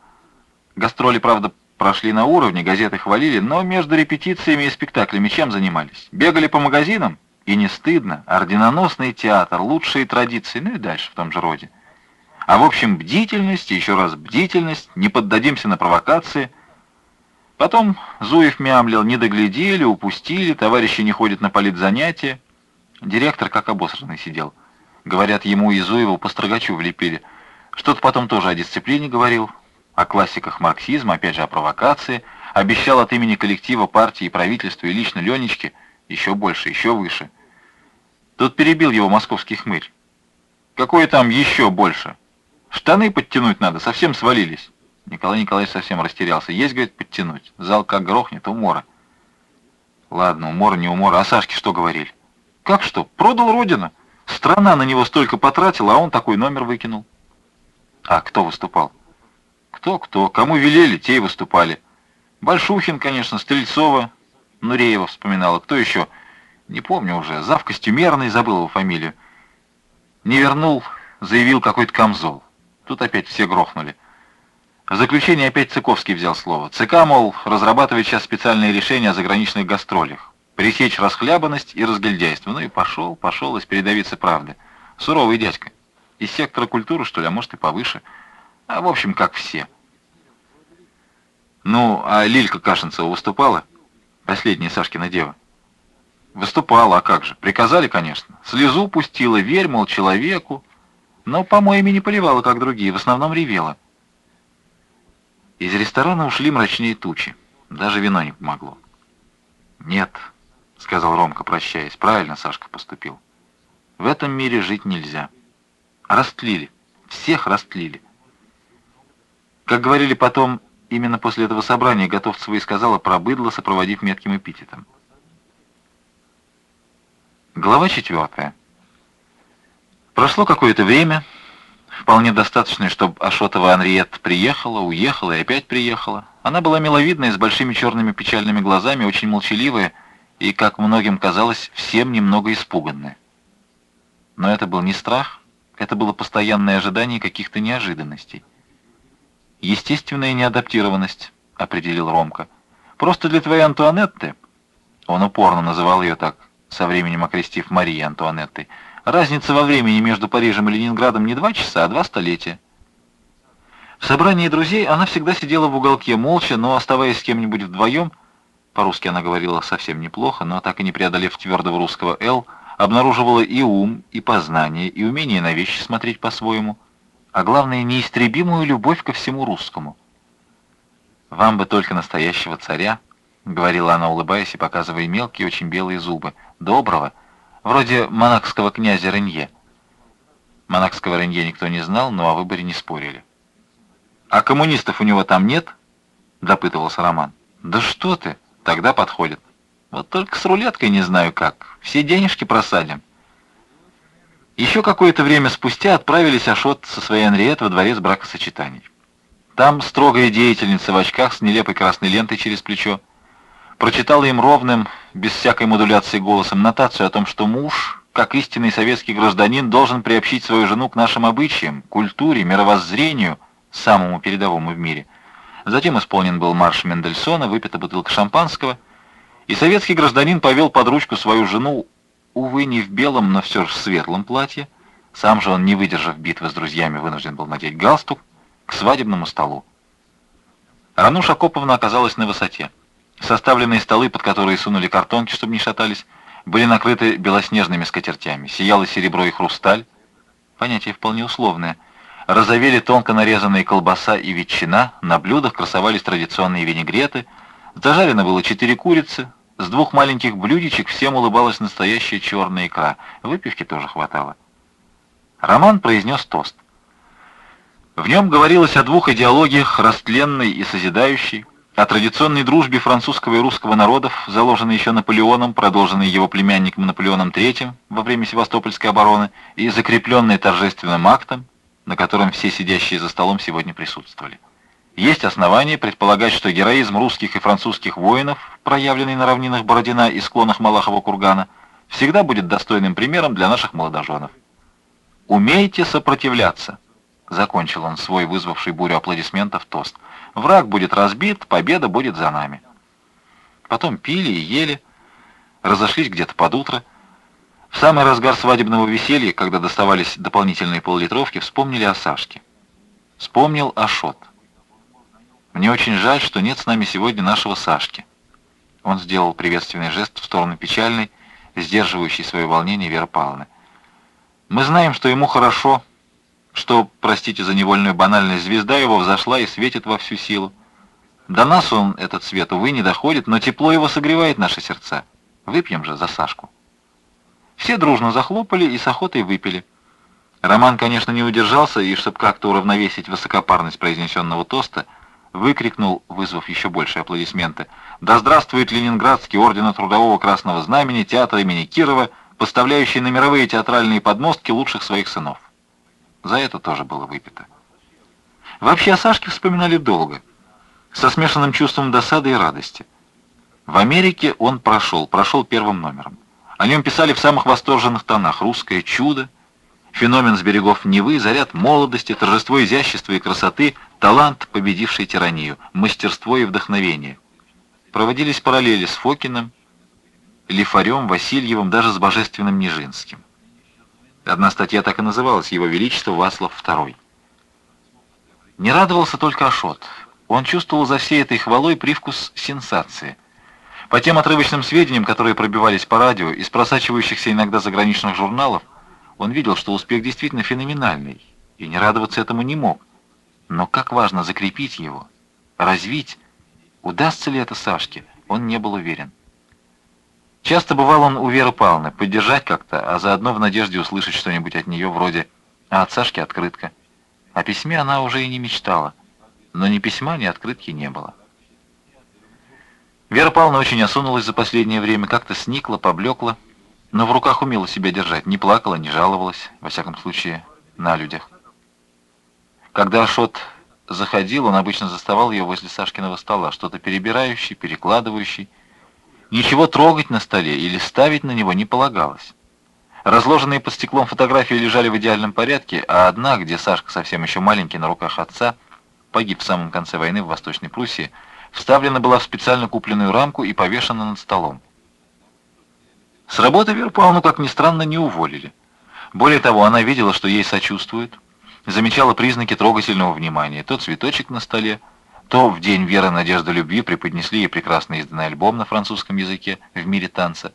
Гастроли, правда, Прошли на уровне, газеты хвалили, но между репетициями и спектаклями чем занимались? Бегали по магазинам? И не стыдно. Орденоносный театр, лучшие традиции, ну и дальше в том же роде. А в общем, бдительность, еще раз бдительность, не поддадимся на провокации. Потом Зуев мямлил, не доглядели, упустили, товарищи не ходят на политзанятия. Директор как обосранный сидел. Говорят, ему и Зуеву по строгачу влепили. Что-то потом тоже о дисциплине говорил, о классиках марксизма, опять же о провокации, обещал от имени коллектива, партии, правительства и лично Ленечке еще больше, еще выше. Тут перебил его московский хмырь. Какое там еще больше? Штаны подтянуть надо, совсем свалились. Николай Николаевич совсем растерялся. Есть, говорит, подтянуть. Зал как грохнет, умора. Ладно, умора, не умора. А Сашке что говорили? Как что? Продал родину. Страна на него столько потратила, а он такой номер выкинул. А кто выступал? Кто-кто, кому велели, те и выступали. Большухин, конечно, Стрельцова, Нуреева вспоминала. Кто еще? Не помню уже. Зав костюмерный, забыл его фамилию. Не вернул, заявил какой-то камзол. Тут опять все грохнули. В заключение опять Цыковский взял слово. ЦК, мол, разрабатывает сейчас специальные решения о заграничных гастролях. Пресечь расхлябанность и разгильдяйство. Ну и пошел, пошел из передовицы правды. Суровый дядька. Из сектора культуры, что ли, а может и повыше. А в общем, как все. Ну, а Лилька Кашинцева выступала? Последняя Сашкина дева. Выступала, а как же? Приказали, конечно. Слезу пустила, верь, мол, человеку. Но по-моему не поливала, как другие, в основном ревела. Из ресторана ушли мрачнее тучи. Даже вино не помогло. «Нет», — сказал Ромка, прощаясь, — «правильно Сашка поступил. В этом мире жить нельзя. Растлили. Всех растлили. Как говорили потом, именно после этого собрания Готовцева и сказала про быдло, сопроводив метким эпитетом. Глава четвертая. Прошло какое-то время, вполне достаточное, чтобы Ашотова Анриет приехала, уехала и опять приехала. Она была миловидная, с большими черными печальными глазами, очень молчаливая и, как многим казалось, всем немного испуганная. Но это был не страх, это было постоянное ожидание каких-то неожиданностей. «Естественная неадаптированность», — определил Ромка. «Просто для твоей Антуанетты...» Он упорно называл ее так, со временем окрестив Марии Антуанеттой. «Разница во времени между Парижем и Ленинградом не два часа, а два столетия». В собрании друзей она всегда сидела в уголке молча, но, оставаясь с кем-нибудь вдвоем, по-русски она говорила совсем неплохо, но так и не преодолев твердого русского «л», обнаруживала и ум, и познание, и умение на вещи смотреть по-своему, а главное, неистребимую любовь ко всему русскому. «Вам бы только настоящего царя», — говорила она, улыбаясь и показывая мелкие, очень белые зубы, доброго, вроде монакского князя Ренье. Монакского Ренье никто не знал, но о выборе не спорили. «А коммунистов у него там нет?» — допытывался Роман. «Да что ты, тогда подходит». Вот только с рулеткой не знаю как. Все денежки просадим. Еще какое-то время спустя отправились Ашот со своей Анриет во дворец бракосочетаний. Там строгая деятельница в очках с нелепой красной лентой через плечо прочитала им ровным, без всякой модуляции голосом, нотацию о том, что муж, как истинный советский гражданин, должен приобщить свою жену к нашим обычаям, культуре, мировоззрению, самому передовому в мире. Затем исполнен был марш Мендельсона, выпита бутылка шампанского — и советский гражданин повел под ручку свою жену, увы, не в белом, но все же в светлом платье. Сам же он, не выдержав битвы с друзьями, вынужден был надеть галстук к свадебному столу. Рануша Коповна оказалась на высоте. Составленные столы, под которые сунули картонки, чтобы не шатались, были накрыты белоснежными скатертями. Сияло серебро и хрусталь. Понятие вполне условное. Разовели тонко нарезанные колбаса и ветчина, на блюдах красовались традиционные винегреты — Зажарено было четыре курицы, с двух маленьких блюдечек всем улыбалась настоящая черная икра. Выпивки тоже хватало. Роман произнес тост. В нем говорилось о двух идеологиях, растленной и созидающей, о традиционной дружбе французского и русского народов, заложенной еще Наполеоном, продолженной его племянником Наполеоном III во время Севастопольской обороны и закрепленной торжественным актом, на котором все сидящие за столом сегодня присутствовали. Есть основания предполагать, что героизм русских и французских воинов, проявленный на равнинах Бородина и склонах Малахова кургана, всегда будет достойным примером для наших молодоженов. «Умейте сопротивляться», — закончил он свой вызвавший бурю аплодисментов тост. «Враг будет разбит, победа будет за нами». Потом пили и ели, разошлись где-то под утро. В самый разгар свадебного веселья, когда доставались дополнительные поллитровки, вспомнили о Сашке. Вспомнил Ашот. Мне очень жаль, что нет с нами сегодня нашего Сашки». Он сделал приветственный жест в сторону печальной, сдерживающей свое волнение Веры Павловны. «Мы знаем, что ему хорошо, что, простите за невольную банальность, звезда его взошла и светит во всю силу. До нас он, этот свет, увы, не доходит, но тепло его согревает наши сердца. Выпьем же за Сашку». Все дружно захлопали и с охотой выпили. Роман, конечно, не удержался, и, чтобы как-то уравновесить высокопарность произнесенного тоста, выкрикнул, вызвав еще большие аплодисменты. «Да здравствует Ленинградский орден Трудового Красного Знамени, театр имени Кирова, поставляющий на мировые театральные подмостки лучших своих сынов». За это тоже было выпито. Вообще о Сашке вспоминали долго, со смешанным чувством досады и радости. В Америке он прошел, прошел первым номером. О нем писали в самых восторженных тонах «Русское чудо», Феномен с берегов Невы, заряд молодости, торжество изящества и красоты, талант, победивший тиранию, мастерство и вдохновение. Проводились параллели с Фокиным, Лифарем, Васильевым, даже с божественным Нижинским. Одна статья так и называлась «Его Величество Васлов II». Не радовался только Ашот. Он чувствовал за всей этой хвалой привкус сенсации. По тем отрывочным сведениям, которые пробивались по радио, из просачивающихся иногда заграничных журналов, он видел, что успех действительно феноменальный, и не радоваться этому не мог. Но как важно закрепить его, развить. Удастся ли это Сашке, он не был уверен. Часто бывал он у Веры Павловны, поддержать как-то, а заодно в надежде услышать что-нибудь от нее вроде «А от Сашки открытка». О письме она уже и не мечтала, но ни письма, ни открытки не было. Вера Павловна очень осунулась за последнее время, как-то сникла, поблекла, но в руках умела себя держать, не плакала, не жаловалась, во всяком случае, на людях. Когда Ашот заходил, он обычно заставал ее возле Сашкиного стола, что-то перебирающий, перекладывающий, Ничего трогать на столе или ставить на него не полагалось. Разложенные под стеклом фотографии лежали в идеальном порядке, а одна, где Сашка совсем еще маленький на руках отца, погиб в самом конце войны в Восточной Пруссии, вставлена была в специально купленную рамку и повешена над столом. С работы Веру Павловну, как ни странно, не уволили. Более того, она видела, что ей сочувствуют, замечала признаки трогательного внимания. То цветочек на столе, то в день веры, надежды, любви преподнесли ей прекрасно изданный альбом на французском языке «В мире танца».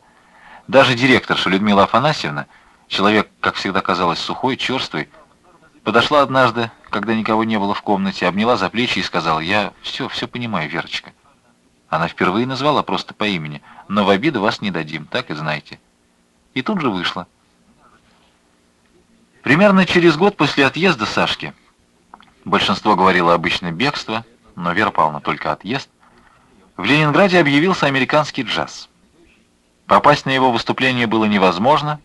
Даже директорша Людмила Афанасьевна, человек, как всегда казалось, сухой, черствый, подошла однажды, когда никого не было в комнате, обняла за плечи и сказала, «Я все, все понимаю, Верочка». Она впервые назвала просто по имени, но в обиду вас не дадим, так и знайте. И тут же вышла. Примерно через год после отъезда Сашки, большинство говорило обычно бегство, но Вера Павловна только отъезд, в Ленинграде объявился американский джаз. Попасть на его выступление было невозможно,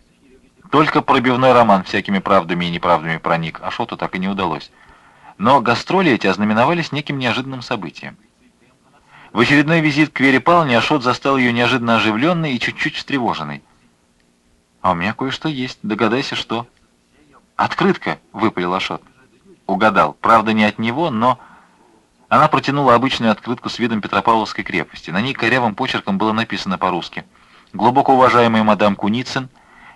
только пробивной роман всякими правдами и неправдами проник, а Шоту так и не удалось. Но гастроли эти ознаменовались неким неожиданным событием. В очередной визит к Вере Павловне Ашот застал ее неожиданно оживленной и чуть-чуть встревоженной. «А у меня кое-что есть. Догадайся, что...» «Открытка!» — выпалил Ашот. Угадал. Правда, не от него, но... Она протянула обычную открытку с видом Петропавловской крепости. На ней корявым почерком было написано по-русски. «Глубоко уважаемая мадам Куницын,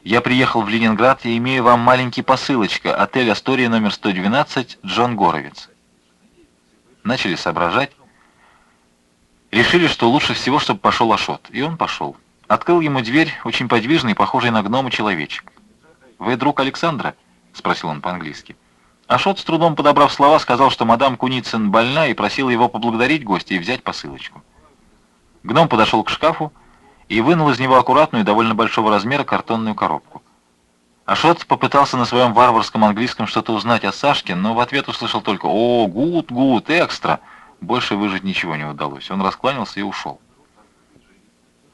я приехал в Ленинград и имею вам маленький посылочка. Отель «Астория» номер 112, Джон Горовец». Начали соображать. Решили, что лучше всего, чтобы пошел Ашот. И он пошел. Открыл ему дверь очень подвижный, похожий на гнома человечек. «Вы друг Александра?» — спросил он по-английски. Ашот, с трудом подобрав слова, сказал, что мадам Куницын больна и просил его поблагодарить гостя и взять посылочку. Гном подошел к шкафу и вынул из него аккуратную и довольно большого размера картонную коробку. Ашот попытался на своем варварском английском что-то узнать о Сашке, но в ответ услышал только «О, гуд, гуд, экстра!» Больше выжить ничего не удалось. Он раскланялся и ушел.